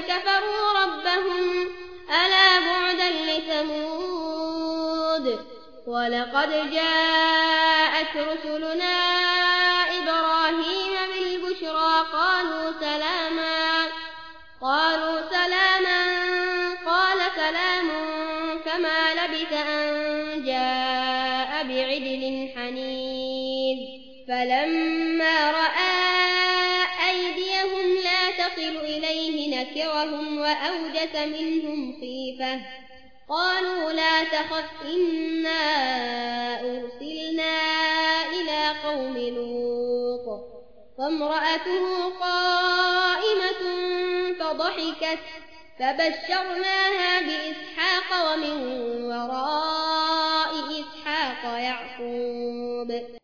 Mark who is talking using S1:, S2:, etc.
S1: كفروا ربهم ألا بعدا لثمود ولقد جاءت رسلنا إبراهيم بالبشرى قالوا سلاما قالوا سلاما قال سلام فما لبث أن جاء بعدل حنيذ فلما رأى أيديهم لا تصل إليه نكرهم وأوجس منهم خيفة. قالوا لا تخف إنا أرسلنا إلى قوم لوط. فامرأته قائمة فضحكت فبشرناها بإسحاق ومن وراء إسحاق يعقوب.